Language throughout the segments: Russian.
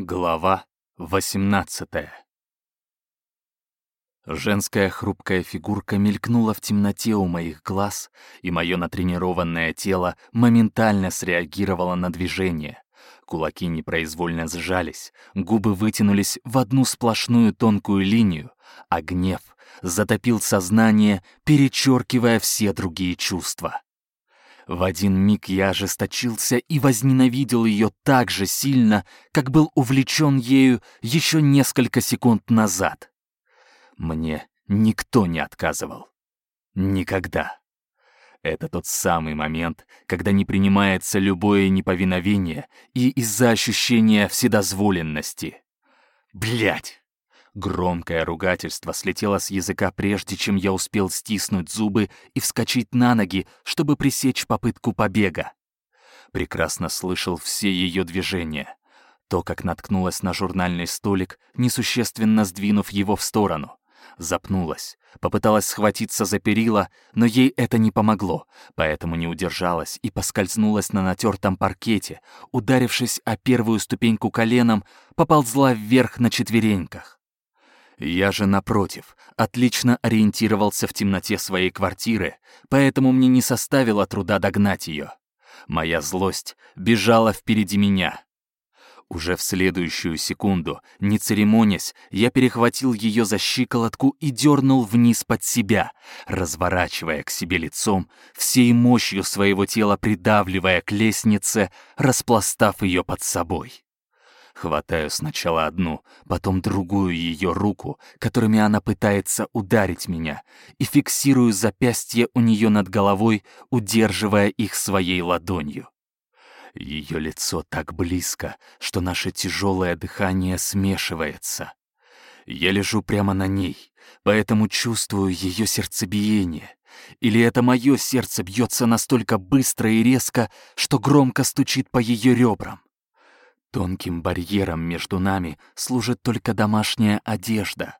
Глава 18 Женская хрупкая фигурка мелькнула в темноте у моих глаз, и мое натренированное тело моментально среагировало на движение. Кулаки непроизвольно сжались, губы вытянулись в одну сплошную тонкую линию, а гнев затопил сознание, перечеркивая все другие чувства. В один миг я ожесточился и возненавидел ее так же сильно, как был увлечен ею еще несколько секунд назад. Мне никто не отказывал. Никогда. Это тот самый момент, когда не принимается любое неповиновение и из-за ощущения вседозволенности. Блять! Громкое ругательство слетело с языка прежде, чем я успел стиснуть зубы и вскочить на ноги, чтобы пресечь попытку побега. Прекрасно слышал все ее движения. То, как наткнулась на журнальный столик, несущественно сдвинув его в сторону. Запнулась, попыталась схватиться за перила, но ей это не помогло, поэтому не удержалась и поскользнулась на натертом паркете, ударившись о первую ступеньку коленом, поползла вверх на четвереньках. Я же, напротив, отлично ориентировался в темноте своей квартиры, поэтому мне не составило труда догнать ее. Моя злость бежала впереди меня. Уже в следующую секунду, не церемонясь, я перехватил ее за щиколотку и дернул вниз под себя, разворачивая к себе лицом, всей мощью своего тела придавливая к лестнице, распластав ее под собой. Хватаю сначала одну, потом другую ее руку, которыми она пытается ударить меня, и фиксирую запястье у нее над головой, удерживая их своей ладонью. Ее лицо так близко, что наше тяжелое дыхание смешивается. Я лежу прямо на ней, поэтому чувствую ее сердцебиение. Или это мое сердце бьется настолько быстро и резко, что громко стучит по ее ребрам. Тонким барьером между нами служит только домашняя одежда.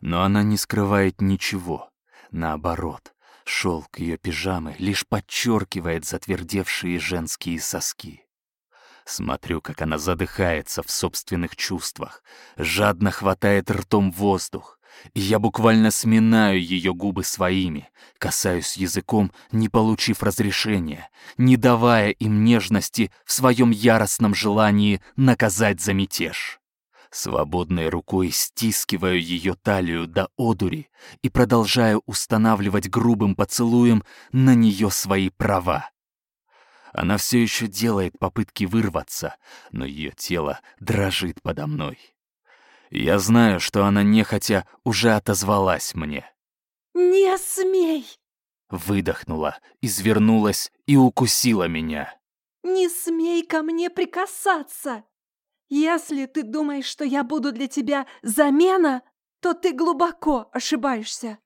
Но она не скрывает ничего. Наоборот, шелк ее пижамы лишь подчеркивает затвердевшие женские соски. Смотрю, как она задыхается в собственных чувствах, жадно хватает ртом воздух, я буквально сминаю ее губы своими, касаюсь языком, не получив разрешения, не давая им нежности в своем яростном желании наказать за мятеж. Свободной рукой стискиваю ее талию до одури и продолжаю устанавливать грубым поцелуем на нее свои права. Она все еще делает попытки вырваться, но ее тело дрожит подо мной. Я знаю, что она нехотя уже отозвалась мне. «Не смей!» Выдохнула, извернулась и укусила меня. «Не смей ко мне прикасаться! Если ты думаешь, что я буду для тебя замена, то ты глубоко ошибаешься!»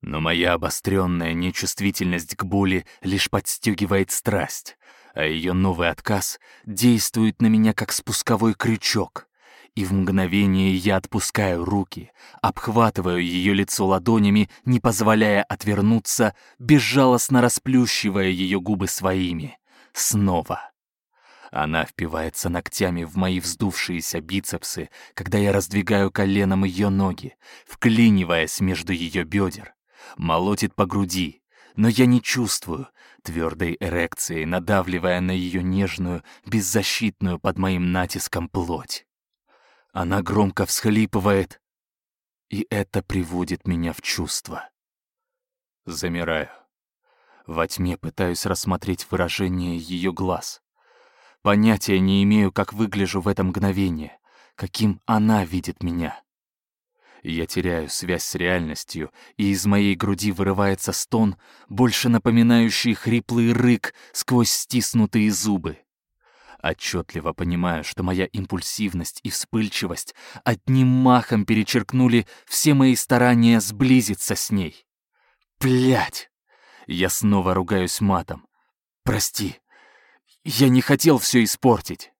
Но моя обостренная нечувствительность к боли лишь подстегивает страсть, а ее новый отказ действует на меня как спусковой крючок и в мгновение я отпускаю руки, обхватываю ее лицо ладонями, не позволяя отвернуться, безжалостно расплющивая ее губы своими. Снова. Она впивается ногтями в мои вздувшиеся бицепсы, когда я раздвигаю коленом ее ноги, вклиниваясь между ее бедер. Молотит по груди, но я не чувствую твердой эрекции, надавливая на ее нежную, беззащитную под моим натиском плоть. Она громко всхлипывает, и это приводит меня в чувство. Замираю. Во тьме пытаюсь рассмотреть выражение ее глаз. Понятия не имею, как выгляжу в это мгновение, каким она видит меня. Я теряю связь с реальностью, и из моей груди вырывается стон, больше напоминающий хриплый рык сквозь стиснутые зубы. Отчетливо понимаю, что моя импульсивность и вспыльчивость одним махом перечеркнули все мои старания сблизиться с ней. Блять! Я снова ругаюсь матом. Прости, я не хотел все испортить.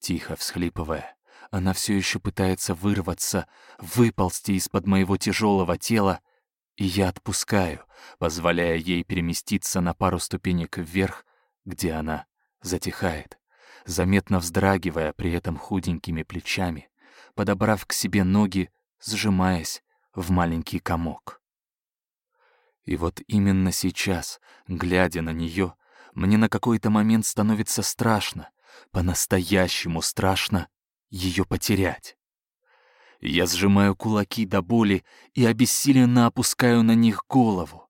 Тихо всхлипывая, она все еще пытается вырваться, выползти из-под моего тяжелого тела, и я отпускаю, позволяя ей переместиться на пару ступенек вверх, где она затихает, заметно вздрагивая при этом худенькими плечами, подобрав к себе ноги, сжимаясь в маленький комок. И вот именно сейчас, глядя на нее, мне на какой-то момент становится страшно, по-настоящему страшно ее потерять. Я сжимаю кулаки до боли и обессиленно опускаю на них голову.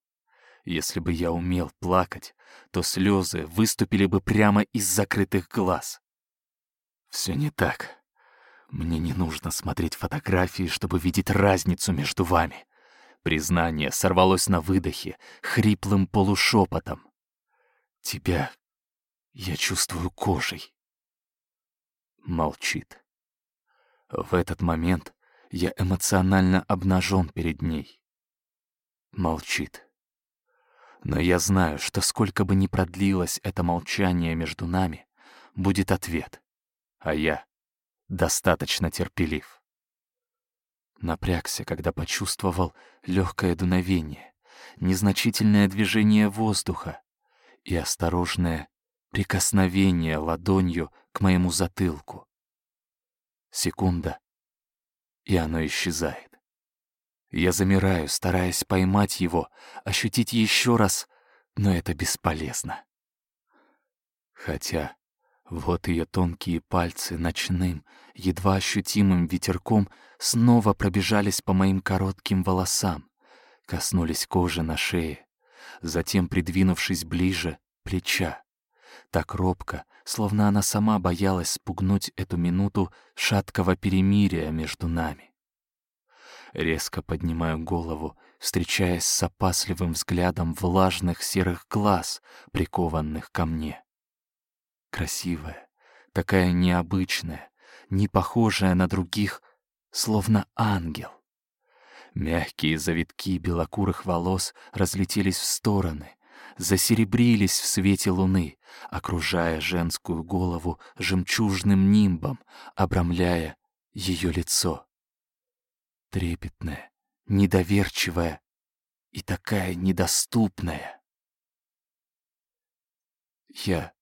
Если бы я умел плакать, то слезы выступили бы прямо из закрытых глаз. Все не так. Мне не нужно смотреть фотографии, чтобы видеть разницу между вами. Признание сорвалось на выдохе, хриплым полушепотом. Тебя я чувствую кожей. Молчит. В этот момент я эмоционально обнажен перед ней. Молчит. Но я знаю, что сколько бы ни продлилось это молчание между нами, будет ответ. А я достаточно терпелив. Напрягся, когда почувствовал легкое дуновение, незначительное движение воздуха и осторожное прикосновение ладонью к моему затылку. Секунда, и оно исчезает. Я замираю, стараясь поймать его, ощутить еще раз, но это бесполезно. Хотя вот ее тонкие пальцы ночным, едва ощутимым ветерком снова пробежались по моим коротким волосам, коснулись кожи на шее, затем, придвинувшись ближе, плеча. Так робко, словно она сама боялась спугнуть эту минуту шаткого перемирия между нами. Резко поднимаю голову, встречаясь с опасливым взглядом влажных серых глаз, прикованных ко мне. Красивая, такая необычная, не похожая на других, словно ангел. Мягкие завитки белокурых волос разлетелись в стороны, засеребрились в свете луны, окружая женскую голову жемчужным нимбом, обрамляя ее лицо. Трепетная, недоверчивая и такая недоступная. Я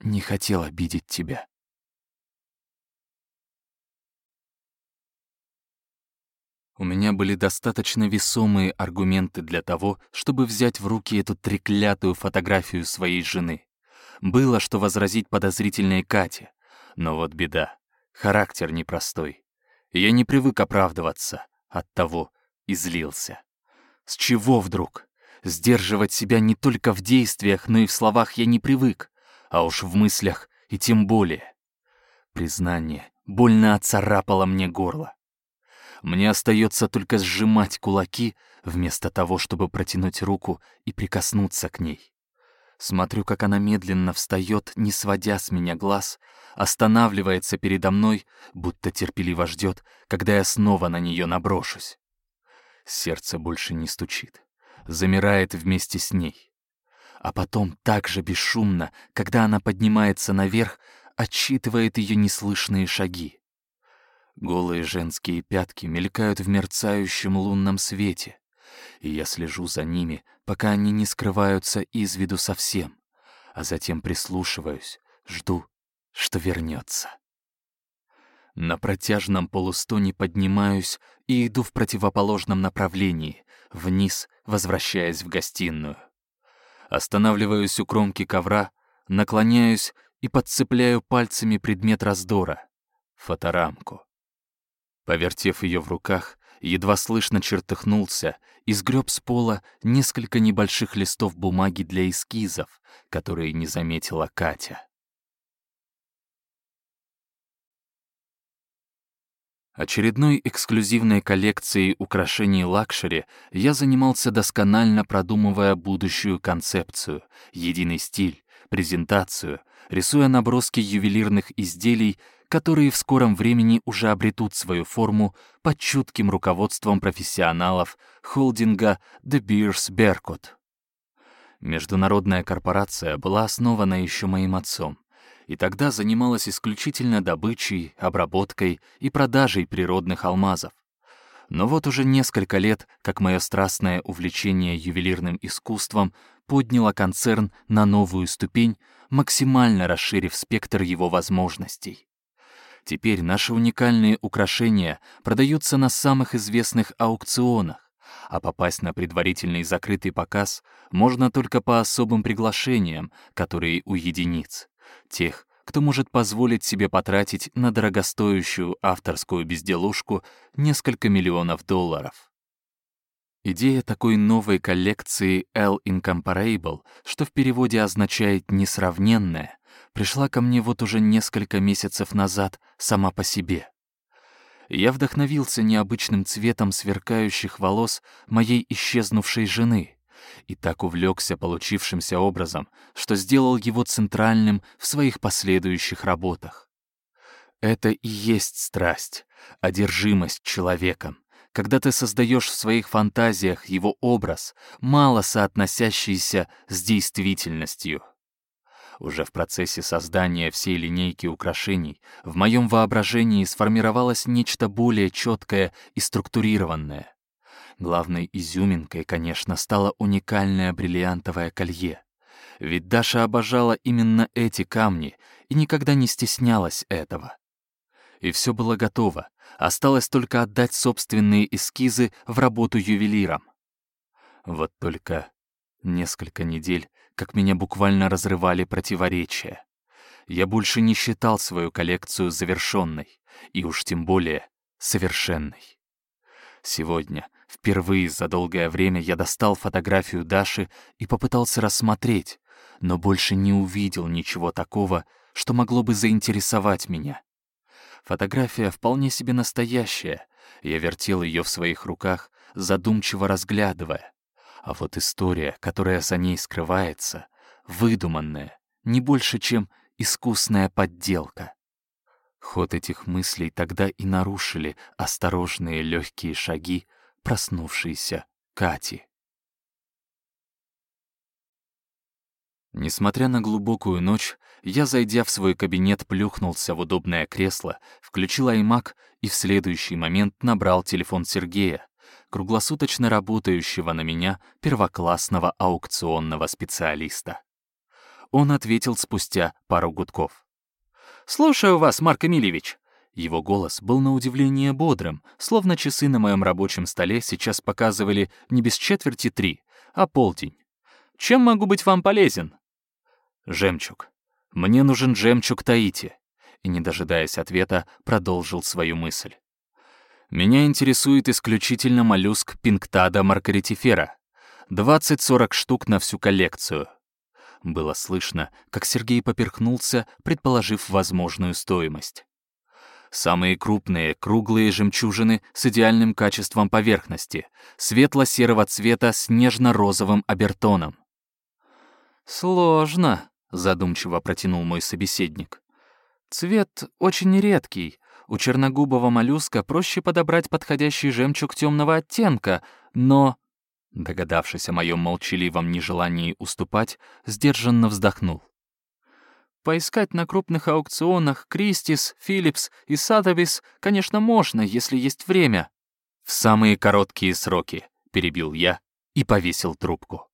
не хотел обидеть тебя. У меня были достаточно весомые аргументы для того, чтобы взять в руки эту треклятую фотографию своей жены. Было что возразить подозрительной Кате. Но вот беда. Характер непростой. Я не привык оправдываться. от того и злился. С чего вдруг? Сдерживать себя не только в действиях, но и в словах я не привык, а уж в мыслях и тем более. Признание больно оцарапало мне горло. Мне остается только сжимать кулаки, вместо того, чтобы протянуть руку и прикоснуться к ней. Смотрю, как она медленно встает, не сводя с меня глаз, останавливается передо мной, будто терпеливо ждет, когда я снова на нее наброшусь. Сердце больше не стучит, замирает вместе с ней. А потом так же бесшумно, когда она поднимается наверх, отчитывает ее неслышные шаги. Голые женские пятки мелькают в мерцающем лунном свете, и я слежу за ними, пока они не скрываются из виду совсем, а затем прислушиваюсь, жду, что вернется. На протяжном полустоне поднимаюсь и иду в противоположном направлении, вниз, возвращаясь в гостиную. Останавливаюсь у кромки ковра, наклоняюсь и подцепляю пальцами предмет раздора — фоторамку. Повертев ее в руках, едва слышно чертыхнулся и сгреб с пола несколько небольших листов бумаги для эскизов, которые не заметила Катя. Очередной эксклюзивной коллекцией украшений luxury я занимался досконально продумывая будущую концепцию, единый стиль, презентацию, рисуя наброски ювелирных изделий которые в скором времени уже обретут свою форму под чутким руководством профессионалов холдинга De Beers Berkut. Международная корпорация была основана еще моим отцом, и тогда занималась исключительно добычей, обработкой и продажей природных алмазов. Но вот уже несколько лет, как мое страстное увлечение ювелирным искусством подняло концерн на новую ступень, максимально расширив спектр его возможностей. Теперь наши уникальные украшения продаются на самых известных аукционах, а попасть на предварительный закрытый показ можно только по особым приглашениям, которые у единиц, тех, кто может позволить себе потратить на дорогостоящую авторскую безделушку несколько миллионов долларов. Идея такой новой коллекции L Incomparable, что в переводе означает «несравненное», пришла ко мне вот уже несколько месяцев назад сама по себе. Я вдохновился необычным цветом сверкающих волос моей исчезнувшей жены и так увлекся получившимся образом, что сделал его центральным в своих последующих работах. Это и есть страсть, одержимость человеком, когда ты создаешь в своих фантазиях его образ, мало соотносящийся с действительностью. Уже в процессе создания всей линейки украшений в моем воображении сформировалось нечто более четкое и структурированное. Главной изюминкой, конечно, стало уникальное бриллиантовое колье. Ведь Даша обожала именно эти камни и никогда не стеснялась этого. И все было готово, осталось только отдать собственные эскизы в работу ювелирам. Вот только несколько недель, как меня буквально разрывали противоречия. Я больше не считал свою коллекцию завершенной, и уж тем более совершенной. Сегодня, впервые за долгое время, я достал фотографию Даши и попытался рассмотреть, но больше не увидел ничего такого, что могло бы заинтересовать меня. Фотография вполне себе настоящая. Я вертел ее в своих руках, задумчиво разглядывая. А вот история, которая за ней скрывается, выдуманная, не больше, чем искусная подделка. Ход этих мыслей тогда и нарушили осторожные легкие шаги проснувшейся Кати. Несмотря на глубокую ночь, я, зайдя в свой кабинет, плюхнулся в удобное кресло, включил iMac и в следующий момент набрал телефон Сергея, круглосуточно работающего на меня первоклассного аукционного специалиста. Он ответил спустя пару гудков. «Слушаю вас, Марк Эмильевич». Его голос был на удивление бодрым, словно часы на моем рабочем столе сейчас показывали не без четверти три, а полдень. «Чем могу быть вам полезен?» «Жемчуг. Мне нужен жемчуг Таити». И, не дожидаясь ответа, продолжил свою мысль. «Меня интересует исключительно моллюск пинктада маргаритифера. 20-40 штук на всю коллекцию». Было слышно, как Сергей поперхнулся, предположив возможную стоимость. Самые крупные, круглые жемчужины с идеальным качеством поверхности, светло-серого цвета с нежно-розовым обертоном. «Сложно», задумчиво протянул мой собеседник. Цвет очень редкий. У черногубого моллюска проще подобрать подходящий жемчуг темного оттенка, но догадавшись о моем молчаливом нежелании уступать, сдержанно вздохнул. Поискать на крупных аукционах Кристис, Филлипс и Садовис, конечно, можно, если есть время. В самые короткие сроки, перебил я и повесил трубку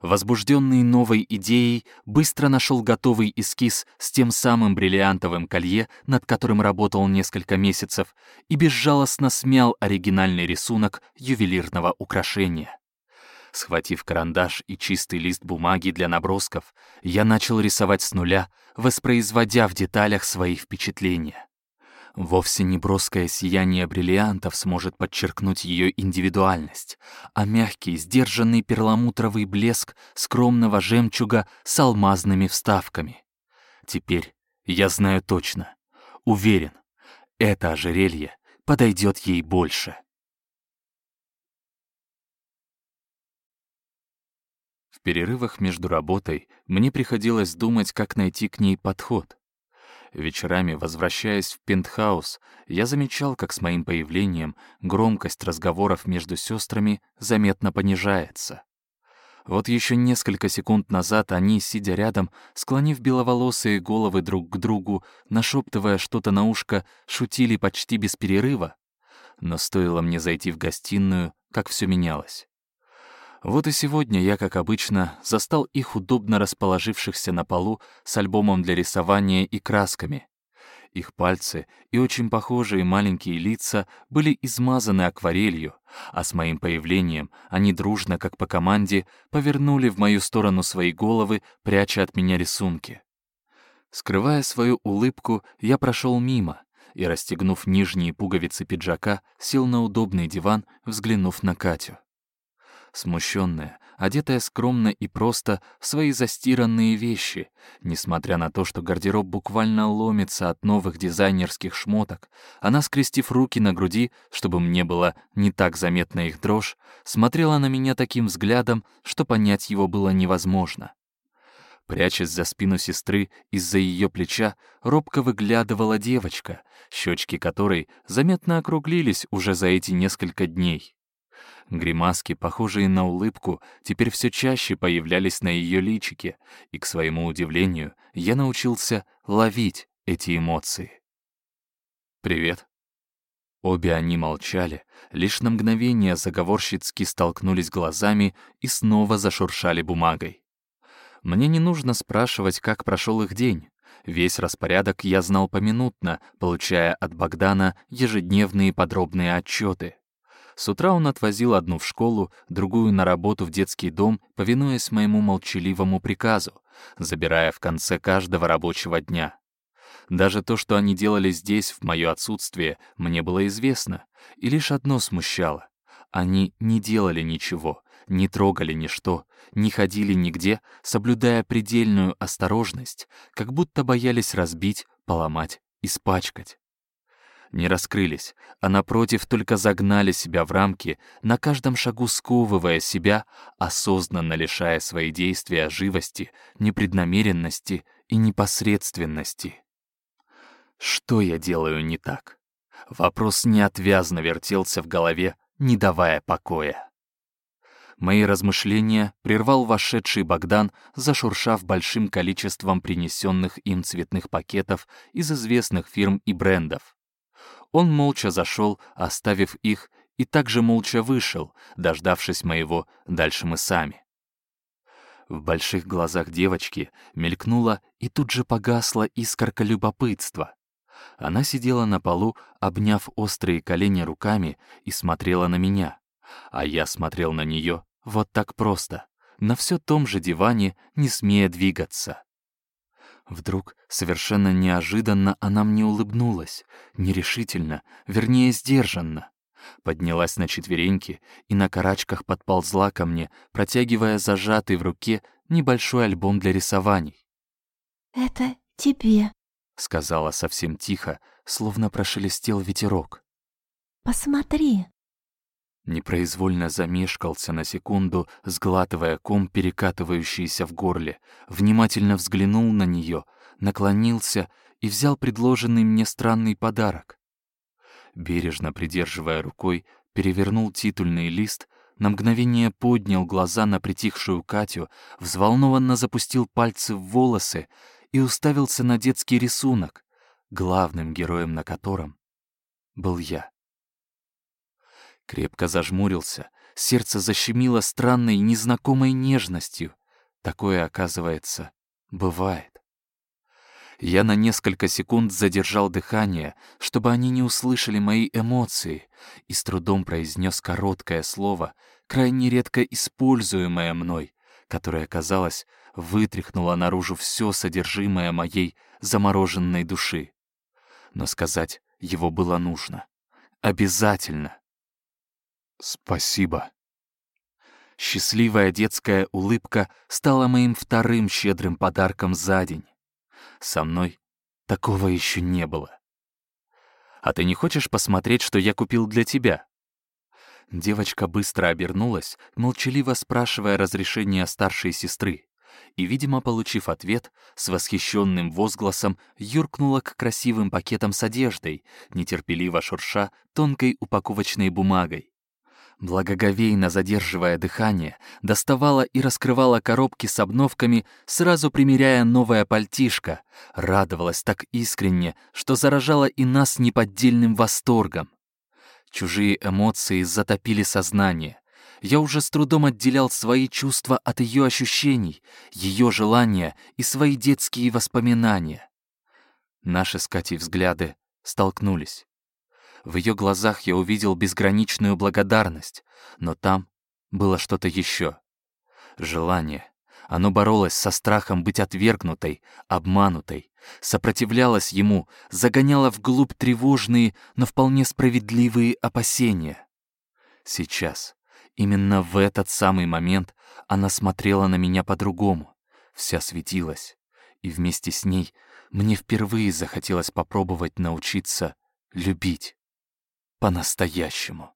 возбужденный новой идеей, быстро нашел готовый эскиз с тем самым бриллиантовым колье, над которым работал несколько месяцев, и безжалостно смял оригинальный рисунок ювелирного украшения. Схватив карандаш и чистый лист бумаги для набросков, я начал рисовать с нуля, воспроизводя в деталях свои впечатления. Вовсе не броское сияние бриллиантов сможет подчеркнуть ее индивидуальность, а мягкий, сдержанный перламутровый блеск скромного жемчуга с алмазными вставками. Теперь я знаю точно, уверен, это ожерелье подойдет ей больше. В перерывах между работой мне приходилось думать, как найти к ней подход. Вечерами, возвращаясь в пентхаус, я замечал, как с моим появлением громкость разговоров между сестрами заметно понижается. Вот еще несколько секунд назад они, сидя рядом, склонив беловолосые головы друг к другу, нашептывая что-то на ушко, шутили почти без перерыва. Но стоило мне зайти в гостиную, как все менялось. Вот и сегодня я, как обычно, застал их удобно расположившихся на полу с альбомом для рисования и красками. Их пальцы и очень похожие маленькие лица были измазаны акварелью, а с моим появлением они дружно, как по команде, повернули в мою сторону свои головы, пряча от меня рисунки. Скрывая свою улыбку, я прошел мимо и, расстегнув нижние пуговицы пиджака, сел на удобный диван, взглянув на Катю смущенная, одетая скромно и просто в свои застиранные вещи, несмотря на то, что гардероб буквально ломится от новых дизайнерских шмоток, она, скрестив руки на груди, чтобы мне было не так заметна их дрожь, смотрела на меня таким взглядом, что понять его было невозможно. Прячась за спину сестры, из-за ее плеча робко выглядывала девочка, щечки которой заметно округлились уже за эти несколько дней. Гримаски, похожие на улыбку, теперь все чаще появлялись на ее личике, и, к своему удивлению, я научился ловить эти эмоции. «Привет». Обе они молчали, лишь на мгновение заговорщицки столкнулись глазами и снова зашуршали бумагой. Мне не нужно спрашивать, как прошел их день. Весь распорядок я знал поминутно, получая от Богдана ежедневные подробные отчеты. С утра он отвозил одну в школу, другую на работу в детский дом, повинуясь моему молчаливому приказу, забирая в конце каждого рабочего дня. Даже то, что они делали здесь в мое отсутствие, мне было известно, и лишь одно смущало. Они не делали ничего, не трогали ничто, не ходили нигде, соблюдая предельную осторожность, как будто боялись разбить, поломать, испачкать не раскрылись, а напротив только загнали себя в рамки, на каждом шагу сковывая себя, осознанно лишая свои действия живости, непреднамеренности и непосредственности. Что я делаю не так? Вопрос неотвязно вертелся в голове, не давая покоя. Мои размышления прервал вошедший Богдан, зашуршав большим количеством принесенных им цветных пакетов из известных фирм и брендов. Он молча зашел, оставив их, и также молча вышел, дождавшись моего «дальше мы сами». В больших глазах девочки мелькнула и тут же погасла искорка любопытства. Она сидела на полу, обняв острые колени руками и смотрела на меня, а я смотрел на нее вот так просто, на все том же диване, не смея двигаться. Вдруг, совершенно неожиданно, она мне улыбнулась, нерешительно, вернее, сдержанно. Поднялась на четвереньки и на карачках подползла ко мне, протягивая зажатый в руке небольшой альбом для рисований. «Это тебе», — сказала совсем тихо, словно прошелестел ветерок. «Посмотри». Непроизвольно замешкался на секунду, сглатывая ком, перекатывающийся в горле, внимательно взглянул на нее, наклонился и взял предложенный мне странный подарок. Бережно придерживая рукой, перевернул титульный лист, на мгновение поднял глаза на притихшую Катю, взволнованно запустил пальцы в волосы и уставился на детский рисунок, главным героем на котором был я. Крепко зажмурился, сердце защемило странной, незнакомой нежностью. Такое, оказывается, бывает. Я на несколько секунд задержал дыхание, чтобы они не услышали мои эмоции, и с трудом произнес короткое слово, крайне редко используемое мной, которое, казалось, вытряхнуло наружу все содержимое моей замороженной души. Но сказать его было нужно. Обязательно. «Спасибо». Счастливая детская улыбка стала моим вторым щедрым подарком за день. Со мной такого еще не было. «А ты не хочешь посмотреть, что я купил для тебя?» Девочка быстро обернулась, молчаливо спрашивая разрешения старшей сестры, и, видимо, получив ответ, с восхищенным возгласом юркнула к красивым пакетам с одеждой, нетерпеливо шурша тонкой упаковочной бумагой благоговейно задерживая дыхание, доставала и раскрывала коробки с обновками, сразу примеряя новое пальтишко, радовалась так искренне, что заражала и нас неподдельным восторгом. Чужие эмоции затопили сознание. Я уже с трудом отделял свои чувства от ее ощущений, ее желания и свои детские воспоминания. Наши с Катей взгляды столкнулись. В ее глазах я увидел безграничную благодарность, но там было что-то еще. Желание. Оно боролось со страхом быть отвергнутой, обманутой, сопротивлялось ему, загоняло вглубь тревожные, но вполне справедливые опасения. Сейчас, именно в этот самый момент, она смотрела на меня по-другому, вся светилась, и вместе с ней мне впервые захотелось попробовать научиться любить по-настоящему.